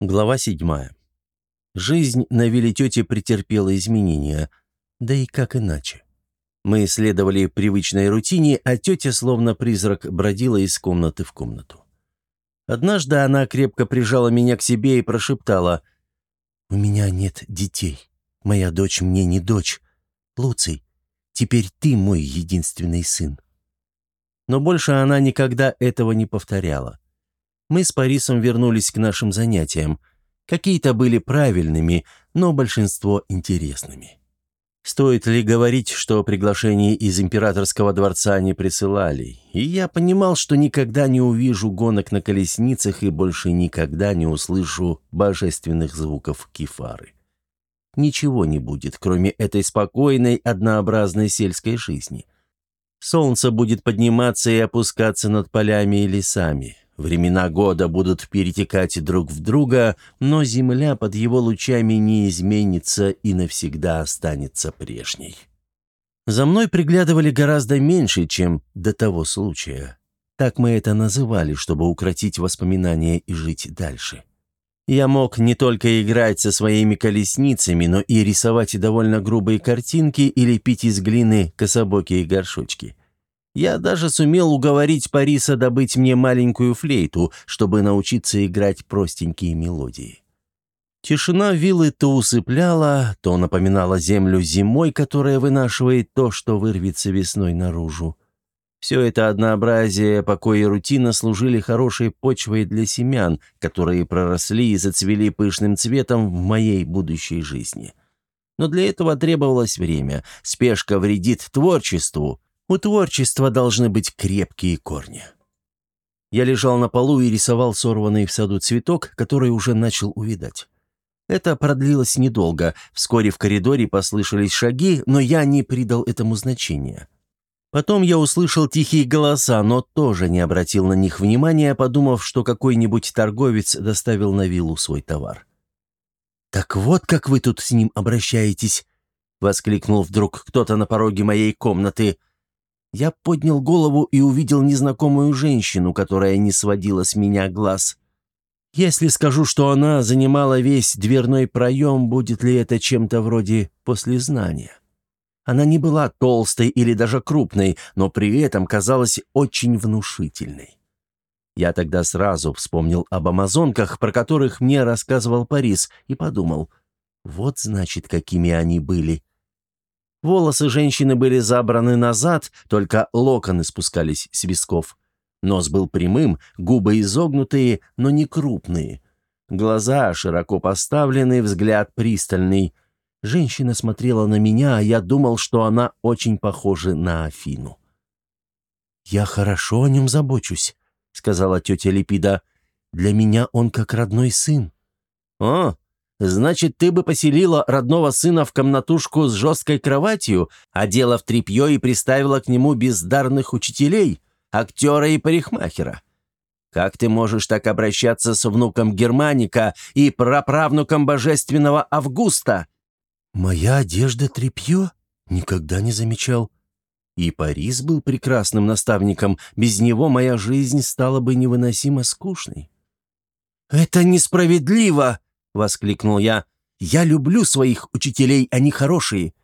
Глава седьмая. Жизнь на Велитете претерпела изменения, да и как иначе. Мы следовали привычной рутине, а тетя, словно призрак, бродила из комнаты в комнату. Однажды она крепко прижала меня к себе и прошептала, «У меня нет детей. Моя дочь мне не дочь. Луций, теперь ты мой единственный сын». Но больше она никогда этого не повторяла. Мы с Парисом вернулись к нашим занятиям. Какие-то были правильными, но большинство интересными. Стоит ли говорить, что приглашение из императорского дворца не присылали, и я понимал, что никогда не увижу гонок на колесницах и больше никогда не услышу божественных звуков кефары. Ничего не будет, кроме этой спокойной, однообразной сельской жизни. Солнце будет подниматься и опускаться над полями и лесами. Времена года будут перетекать друг в друга, но земля под его лучами не изменится и навсегда останется прежней. За мной приглядывали гораздо меньше, чем до того случая. Так мы это называли, чтобы укротить воспоминания и жить дальше. Я мог не только играть со своими колесницами, но и рисовать довольно грубые картинки или пить из глины кособокие горшочки. Я даже сумел уговорить Париса добыть мне маленькую флейту, чтобы научиться играть простенькие мелодии. Тишина виллы то усыпляла, то напоминала землю зимой, которая вынашивает то, что вырвется весной наружу. Все это однообразие, покой и рутина служили хорошей почвой для семян, которые проросли и зацвели пышным цветом в моей будущей жизни. Но для этого требовалось время. Спешка вредит творчеству, у творчества должны быть крепкие корни. Я лежал на полу и рисовал сорванный в саду цветок, который уже начал увидать. Это продлилось недолго. Вскоре в коридоре послышались шаги, но я не придал этому значения. Потом я услышал тихие голоса, но тоже не обратил на них внимания, подумав, что какой-нибудь торговец доставил на виллу свой товар. «Так вот как вы тут с ним обращаетесь!» — воскликнул вдруг кто-то на пороге моей комнаты. Я поднял голову и увидел незнакомую женщину, которая не сводила с меня глаз. Если скажу, что она занимала весь дверной проем, будет ли это чем-то вроде послезнания? Она не была толстой или даже крупной, но при этом казалась очень внушительной. Я тогда сразу вспомнил об амазонках, про которых мне рассказывал Парис, и подумал, вот значит, какими они были. Волосы женщины были забраны назад, только локоны спускались с висков. Нос был прямым, губы изогнутые, но не крупные. Глаза широко поставлены, взгляд пристальный. Женщина смотрела на меня, а я думал, что она очень похожа на Афину. «Я хорошо о нем забочусь», — сказала тетя Липида. «Для меня он как родной сын». «О, Значит, ты бы поселила родного сына в комнатушку с жесткой кроватью, одела в тряпье и приставила к нему бездарных учителей, актера и парикмахера. Как ты можешь так обращаться с внуком Германика и праправнуком божественного Августа?» «Моя одежда тряпье? Никогда не замечал. И Парис был прекрасным наставником, без него моя жизнь стала бы невыносимо скучной». «Это несправедливо!» — воскликнул я. «Я люблю своих учителей, они хорошие.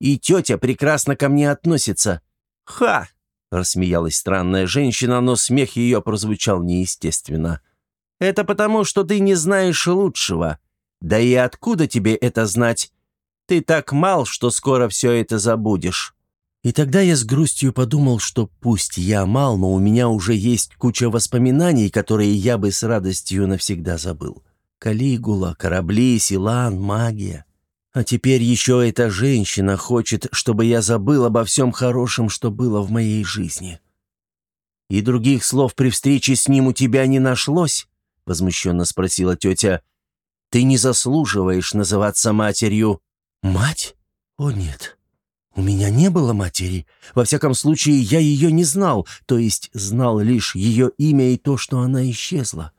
И тетя прекрасно ко мне относится». «Ха!» — рассмеялась странная женщина, но смех ее прозвучал неестественно. «Это потому, что ты не знаешь лучшего. Да и откуда тебе это знать? Ты так мал, что скоро все это забудешь». И тогда я с грустью подумал, что пусть я мал, но у меня уже есть куча воспоминаний, которые я бы с радостью навсегда забыл. Калигула, корабли, Силан, магия. А теперь еще эта женщина хочет, чтобы я забыл обо всем хорошем, что было в моей жизни. «И других слов при встрече с ним у тебя не нашлось?» — возмущенно спросила тетя. «Ты не заслуживаешь называться матерью». «Мать? О, нет. У меня не было матери. Во всяком случае, я ее не знал, то есть знал лишь ее имя и то, что она исчезла.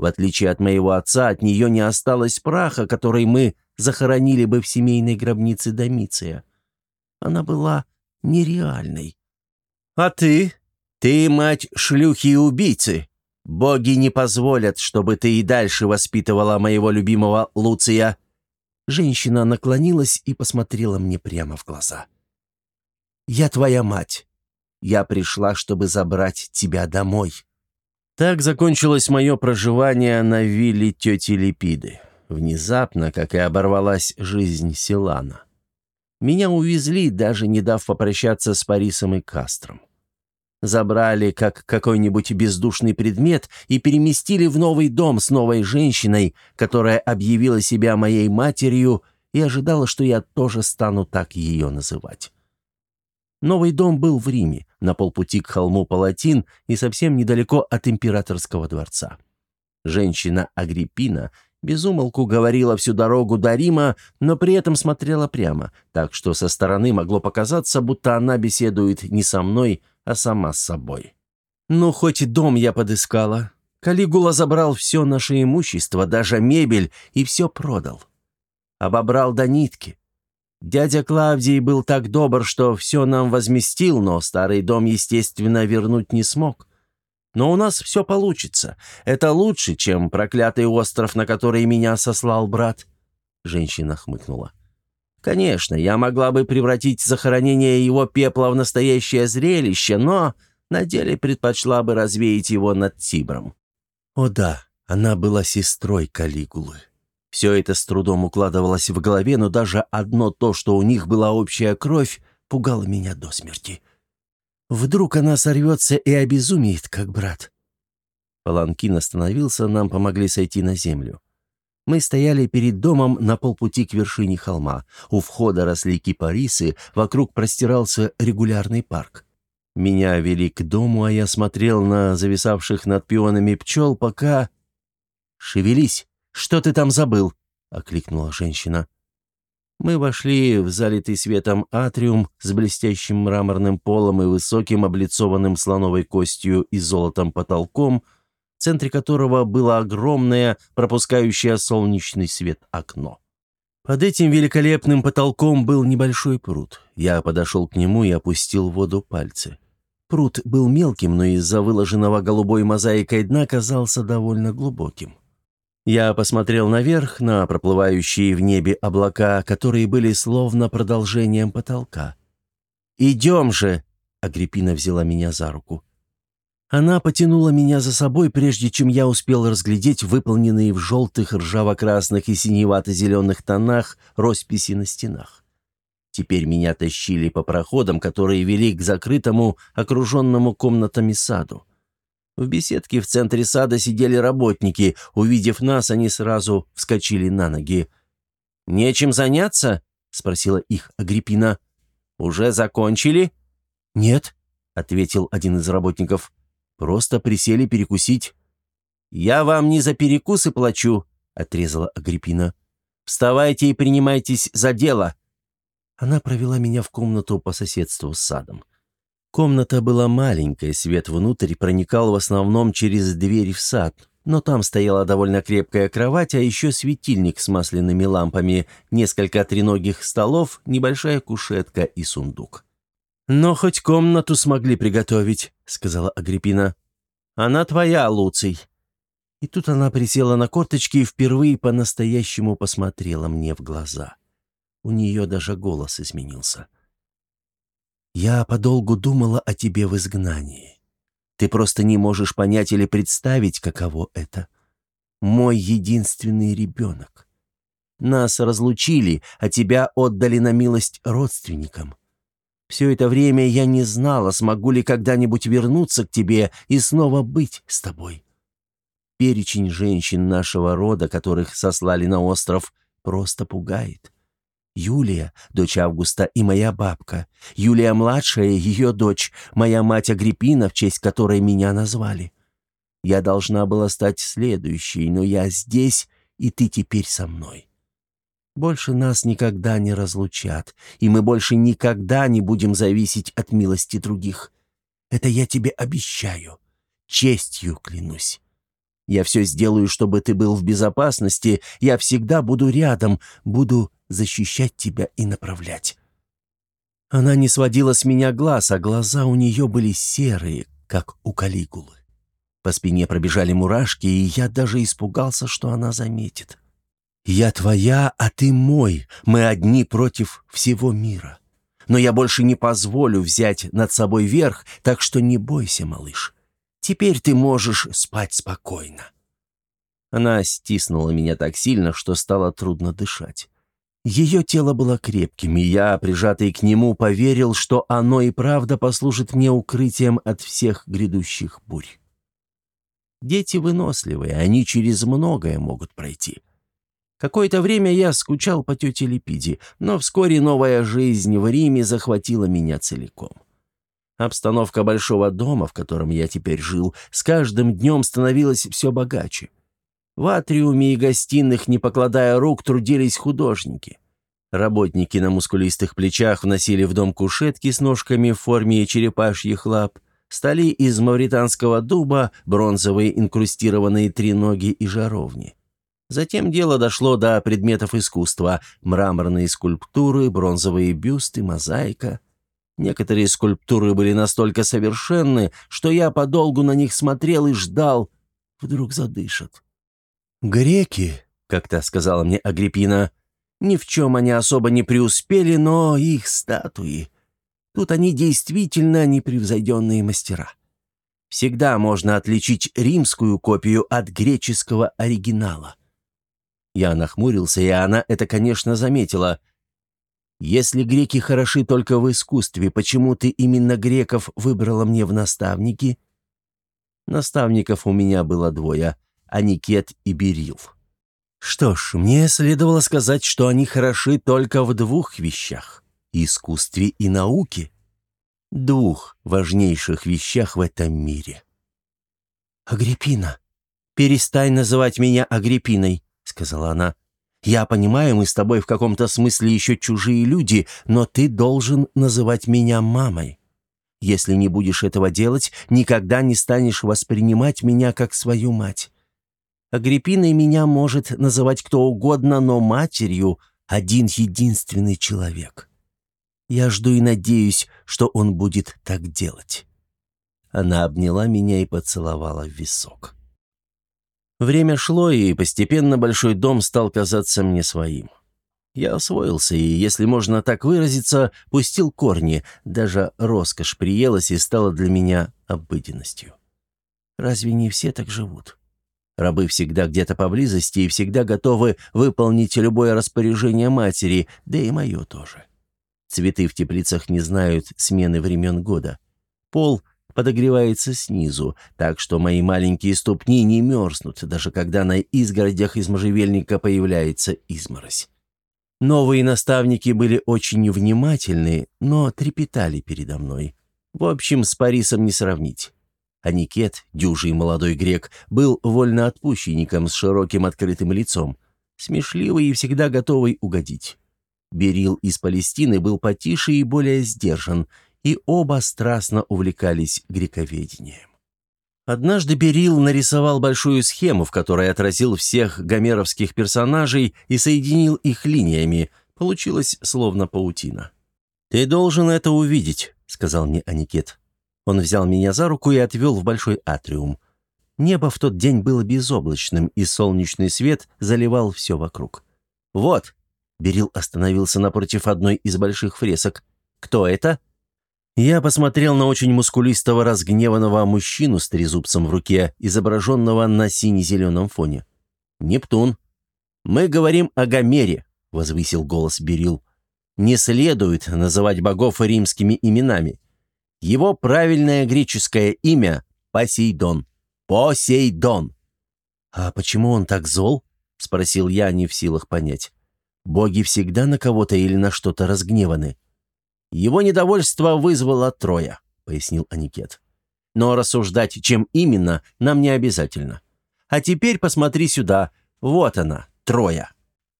В отличие от моего отца, от нее не осталось праха, который мы захоронили бы в семейной гробнице Домиция. Она была нереальной. «А ты? Ты мать шлюхи и убийцы!» — Боги не позволят, чтобы ты и дальше воспитывала моего любимого Луция». Женщина наклонилась и посмотрела мне прямо в глаза. «Я твоя мать. Я пришла, чтобы забрать тебя домой». Так закончилось мое проживание на вилле тети Липиды. Внезапно, как и оборвалась жизнь Силана. Меня увезли, даже не дав попрощаться с Парисом и Кастром. Забрали как какой-нибудь бездушный предмет и переместили в новый дом с новой женщиной, которая объявила себя моей матерью и ожидала, что я тоже стану так ее называть. Новый дом был в Риме, на полпути к холму Палатин и совсем недалеко от императорского дворца. Женщина Агриппина безумолку говорила всю дорогу до Рима, но при этом смотрела прямо, так что со стороны могло показаться, будто она беседует не со мной, а сама с собой. Ну, хоть и дом я подыскала. Калигула забрал все наше имущество, даже мебель, и все продал. Обобрал до нитки. Дядя Клавдий был так добр, что все нам возместил, но старый дом, естественно, вернуть не смог. Но у нас все получится. Это лучше, чем проклятый остров, на который меня сослал брат». Женщина хмыкнула. «Конечно, я могла бы превратить захоронение его пепла в настоящее зрелище, но на деле предпочла бы развеять его над Тибром». О да, она была сестрой Калигулы. Все это с трудом укладывалось в голове, но даже одно то, что у них была общая кровь, пугало меня до смерти. Вдруг она сорвется и обезумеет, как брат. Паланкин остановился, нам помогли сойти на землю. Мы стояли перед домом на полпути к вершине холма. У входа росли кипарисы, вокруг простирался регулярный парк. Меня вели к дому, а я смотрел на зависавших над пионами пчел, пока... «Шевелись!» «Что ты там забыл?» — окликнула женщина. Мы вошли в залитый светом атриум с блестящим мраморным полом и высоким облицованным слоновой костью и золотом потолком, в центре которого было огромное, пропускающее солнечный свет окно. Под этим великолепным потолком был небольшой пруд. Я подошел к нему и опустил в воду пальцы. Пруд был мелким, но из-за выложенного голубой мозаикой дна казался довольно глубоким. Я посмотрел наверх на проплывающие в небе облака, которые были словно продолжением потолка. «Идем же!» — Агриппина взяла меня за руку. Она потянула меня за собой, прежде чем я успел разглядеть выполненные в желтых, ржаво-красных и синевато-зеленых тонах росписи на стенах. Теперь меня тащили по проходам, которые вели к закрытому, окруженному комнатами саду. В беседке в центре сада сидели работники. Увидев нас, они сразу вскочили на ноги. «Нечем заняться?» — спросила их Агриппина. «Уже закончили?» «Нет», — ответил один из работников. «Просто присели перекусить». «Я вам не за перекусы плачу», — отрезала Агриппина. «Вставайте и принимайтесь за дело». Она провела меня в комнату по соседству с садом. Комната была маленькая, свет внутрь проникал в основном через дверь в сад, но там стояла довольно крепкая кровать, а еще светильник с масляными лампами, несколько треногих столов, небольшая кушетка и сундук. «Но хоть комнату смогли приготовить», — сказала Агриппина. «Она твоя, Луций». И тут она присела на корточки и впервые по-настоящему посмотрела мне в глаза. У нее даже голос изменился. — я подолгу думала о тебе в изгнании. Ты просто не можешь понять или представить, каково это. Мой единственный ребенок. Нас разлучили, а тебя отдали на милость родственникам. Все это время я не знала, смогу ли когда-нибудь вернуться к тебе и снова быть с тобой. Перечень женщин нашего рода, которых сослали на остров, просто пугает. Юлия, дочь Августа, и моя бабка. Юлия младшая, ее дочь, моя мать Агриппина, в честь которой меня назвали. Я должна была стать следующей, но я здесь, и ты теперь со мной. Больше нас никогда не разлучат, и мы больше никогда не будем зависеть от милости других. Это я тебе обещаю. Честью клянусь. Я все сделаю, чтобы ты был в безопасности. Я всегда буду рядом, буду защищать тебя и направлять. Она не сводила с меня глаз, а глаза у нее были серые, как у Калигулы. По спине пробежали мурашки, и я даже испугался, что она заметит. «Я твоя, а ты мой. Мы одни против всего мира. Но я больше не позволю взять над собой верх, так что не бойся, малыш. Теперь ты можешь спать спокойно». Она стиснула меня так сильно, что стало трудно дышать. Ее тело было крепким, и я, прижатый к нему, поверил, что оно и правда послужит мне укрытием от всех грядущих бурь. Дети выносливые, они через многое могут пройти. Какое-то время я скучал по тете Липиде, но вскоре новая жизнь в Риме захватила меня целиком. Обстановка большого дома, в котором я теперь жил, с каждым днем становилась все богаче. В атриуме и гостиных, не покладая рук, трудились художники. Работники на мускулистых плечах вносили в дом кушетки с ножками в форме черепашьих лап, столи из мавританского дуба, бронзовые инкрустированные треноги и жаровни. Затем дело дошло до предметов искусства – мраморные скульптуры, бронзовые бюсты, мозаика. Некоторые скульптуры были настолько совершенны, что я подолгу на них смотрел и ждал, вдруг задышат. «Греки», — как-то сказала мне Агриппина, — «ни в чем они особо не преуспели, но их статуи. Тут они действительно непревзойденные мастера. Всегда можно отличить римскую копию от греческого оригинала». Я нахмурился, и она это, конечно, заметила. «Если греки хороши только в искусстве, почему ты именно греков выбрала мне в наставники?» Наставников у меня было двое — Аникет и Берил. Что ж, мне следовало сказать, что они хороши только в двух вещах – искусстве и науке. Двух важнейших вещах в этом мире. «Агриппина, перестань называть меня Агриппиной», – сказала она. «Я понимаю, мы с тобой в каком-то смысле еще чужие люди, но ты должен называть меня мамой. Если не будешь этого делать, никогда не станешь воспринимать меня как свою мать. Агриппиной меня может называть кто угодно, но матерью один единственный человек. Я жду и надеюсь, что он будет так делать». Она обняла меня и поцеловала в висок. Время шло, и постепенно большой дом стал казаться мне своим. Я освоился и, если можно так выразиться, пустил корни, даже роскошь приелась и стала для меня обыденностью. Разве не все так живут? Рабы всегда где-то поблизости и всегда готовы выполнить любое распоряжение матери, да и мое тоже. Цветы в теплицах не знают смены времен года. Пол подогревается снизу, так что мои маленькие ступни не мерзнут, даже когда на изгородях из можжевельника появляется изморозь. Новые наставники были очень внимательны, но трепетали передо мной. В общем, с Парисом не сравнить. Аникет, дюжий молодой грек, был вольноотпущенником с широким открытым лицом, смешливый и всегда готовый угодить. Берил из Палестины был потише и более сдержан, и оба страстно увлекались грековедением. Однажды Берил нарисовал большую схему, в которой отразил всех гомеровских персонажей и соединил их линиями. Получилось словно паутина. «Ты должен это увидеть», — сказал мне Аникет. Он взял меня за руку и отвел в большой атриум. Небо в тот день было безоблачным, и солнечный свет заливал все вокруг. «Вот!» — Берил остановился напротив одной из больших фресок. «Кто это?» Я посмотрел на очень мускулистого, разгневанного мужчину с трезубцем в руке, изображенного на сине-зеленом фоне. «Нептун». «Мы говорим о Гомере», — возвысил голос Берил. «Не следует называть богов римскими именами. Его правильное греческое имя – Посейдон. Посейдон. «А почему он так зол?» – спросил я, не в силах понять. «Боги всегда на кого-то или на что-то разгневаны». «Его недовольство вызвало Троя», – пояснил Аникет. «Но рассуждать, чем именно, нам не обязательно. А теперь посмотри сюда. Вот она, Троя».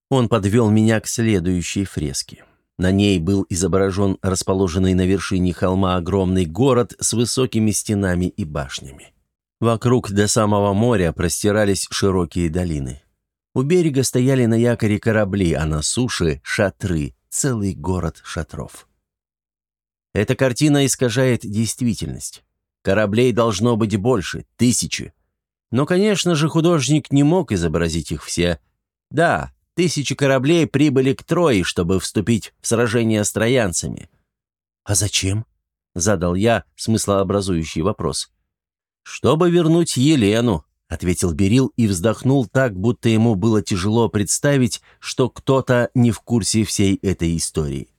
Он подвел меня к следующей фреске. На ней был изображен расположенный на вершине холма огромный город с высокими стенами и башнями. Вокруг до самого моря простирались широкие долины. У берега стояли на якоре корабли, а на суше — шатры, целый город шатров. Эта картина искажает действительность. Кораблей должно быть больше, тысячи. Но, конечно же, художник не мог изобразить их все. Да, тысячи кораблей прибыли к Трое, чтобы вступить в сражение с троянцами. «А зачем?» — задал я смыслообразующий вопрос. «Чтобы вернуть Елену», — ответил Берил и вздохнул так, будто ему было тяжело представить, что кто-то не в курсе всей этой истории.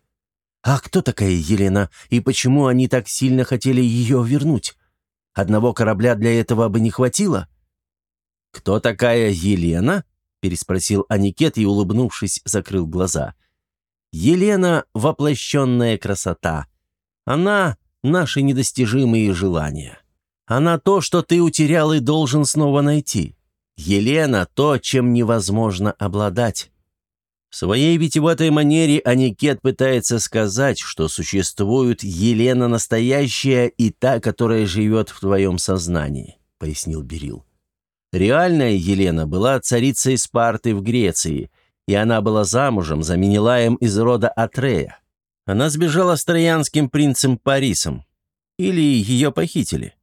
«А кто такая Елена, и почему они так сильно хотели ее вернуть? Одного корабля для этого бы не хватило?» «Кто такая Елена?» – переспросил Аникет и, улыбнувшись, закрыл глаза. «Елена – воплощенная красота. Она – наши недостижимые желания. Она то, что ты утерял и должен снова найти. Елена – то, чем невозможно обладать. В своей витиеватой манере Аникет пытается сказать, что существует Елена настоящая и та, которая живет в твоем сознании», — пояснил Берил. «Реальная Елена была царицей Спарты в Греции, и она была замужем за Менелаем из рода Атрея. Она сбежала с троянским принцем Парисом. Или ее похитили.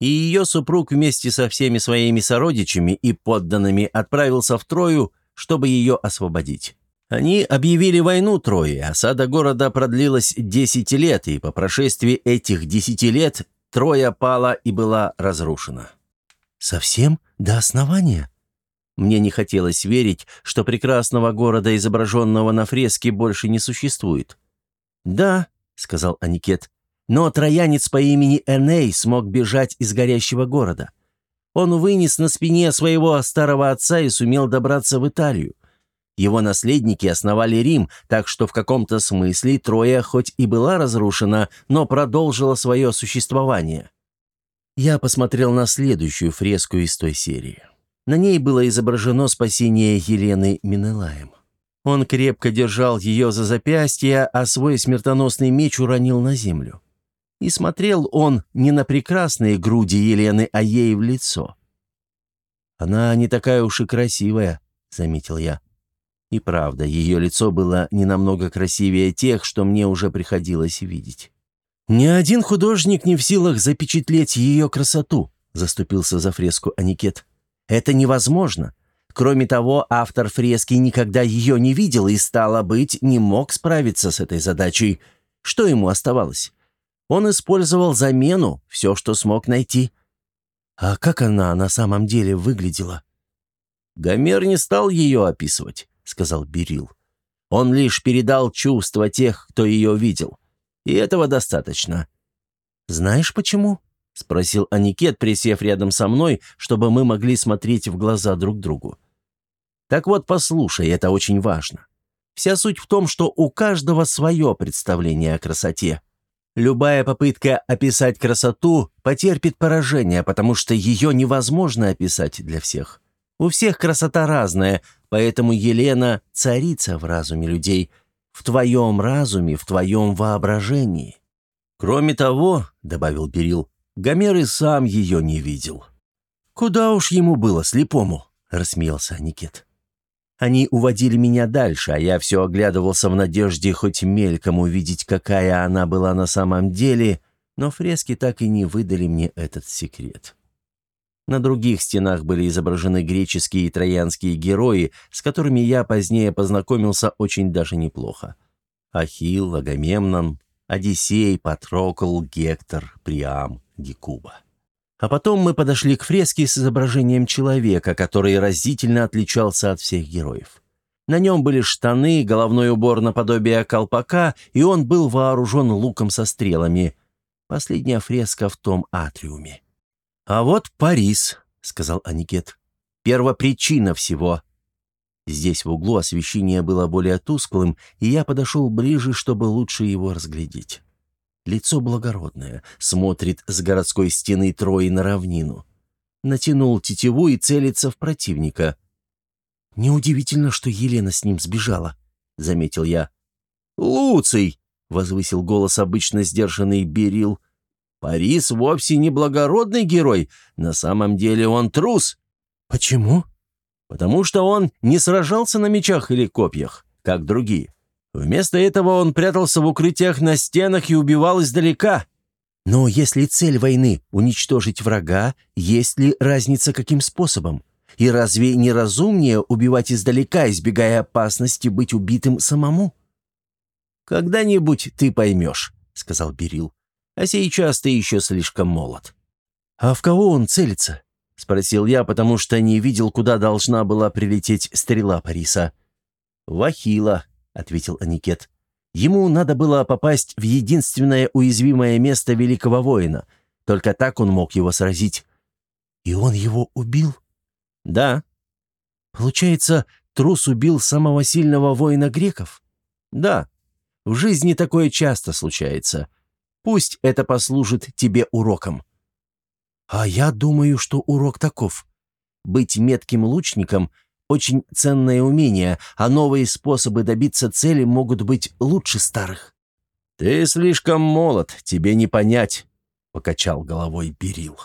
И ее супруг вместе со всеми своими сородичами и подданными отправился в Трою, чтобы ее освободить. Они объявили войну Трое, осада города продлилась 10 лет, и по прошествии этих 10 лет Троя пала и была разрушена. «Совсем? До основания?» Мне не хотелось верить, что прекрасного города, изображенного на фреске, больше не существует. «Да», — сказал Аникет, — «но троянец по имени Эней смог бежать из горящего города. Он вынес на спине своего старого отца и сумел добраться в Италию. Его наследники основали Рим, так что в каком-то смысле Троя хоть и была разрушена, но продолжила свое существование. Я посмотрел на следующую фреску из той серии. На ней было изображено спасение Елены Минелаем. Он крепко держал ее за запястье, а свой смертоносный меч уронил на землю. И смотрел он не на прекрасные груди Елены, а ей в лицо. «Она не такая уж и красивая», — заметил я. И правда, ее лицо было не намного красивее тех, что мне уже приходилось видеть. «Ни один художник не в силах запечатлеть ее красоту», — заступился за фреску Аникет. «Это невозможно. Кроме того, автор фрески никогда ее не видел и, стало быть, не мог справиться с этой задачей. Что ему оставалось? Он использовал замену, все, что смог найти». «А как она на самом деле выглядела?» Гомер не стал ее описывать сказал Берил. «Он лишь передал чувства тех, кто ее видел. И этого достаточно». «Знаешь почему?» — спросил Аникет, присев рядом со мной, чтобы мы могли смотреть в глаза друг другу. «Так вот, послушай, это очень важно. Вся суть в том, что у каждого свое представление о красоте. Любая попытка описать красоту потерпит поражение, потому что ее невозможно описать для всех. У всех красота разная, поэтому Елена – царица в разуме людей, в твоем разуме, в твоем воображении. Кроме того, – добавил Берил, – Гомер и сам ее не видел. «Куда уж ему было, слепому?» – рассмеялся Никит. Они уводили меня дальше, а я все оглядывался в надежде хоть мельком увидеть, какая она была на самом деле, но фрески так и не выдали мне этот секрет. На других стенах были изображены греческие и троянские герои, с которыми я позднее познакомился очень даже неплохо. Ахилл, Агамемнон, Одиссей, Патрокл, Гектор, Приам, Гекуба. А потом мы подошли к фреске с изображением человека, который разительно отличался от всех героев. На нем были штаны, головной убор наподобие колпака, и он был вооружен луком со стрелами. Последняя фреска в том атриуме. «А вот Парис», — сказал Аникет. «Первопричина всего». Здесь в углу освещение было более тусклым, и я подошел ближе, чтобы лучше его разглядеть. Лицо благородное, смотрит с городской стены Трои на равнину. Натянул тетиву и целится в противника. «Неудивительно, что Елена с ним сбежала», — заметил я. «Луций!» — возвысил голос обычно сдержанный Берил. Парис вовсе не благородный герой, на самом деле он трус. Почему? Потому что он не сражался на мечах или копьях, как другие. Вместо этого он прятался в укрытиях на стенах и убивал издалека. Но если цель войны — уничтожить врага, есть ли разница каким способом? И разве не разумнее убивать издалека, избегая опасности быть убитым самому? «Когда-нибудь ты поймешь», — сказал Берил. «А сейчас ты еще слишком молод». «А в кого он целится?» — спросил я, потому что не видел, куда должна была прилететь стрела Париса. «Вахила», — ответил Аникет. «Ему надо было попасть в единственное уязвимое место великого воина. Только так он мог его сразить». «И он его убил?» «Да». «Получается, трус убил самого сильного воина греков?» «Да». В жизни такое часто случается. Пусть это послужит тебе уроком». «А я думаю, что урок таков. Быть метким лучником – очень ценное умение, а новые способы добиться цели могут быть лучше старых». «Ты слишком молод, тебе не понять», – покачал головой Берил.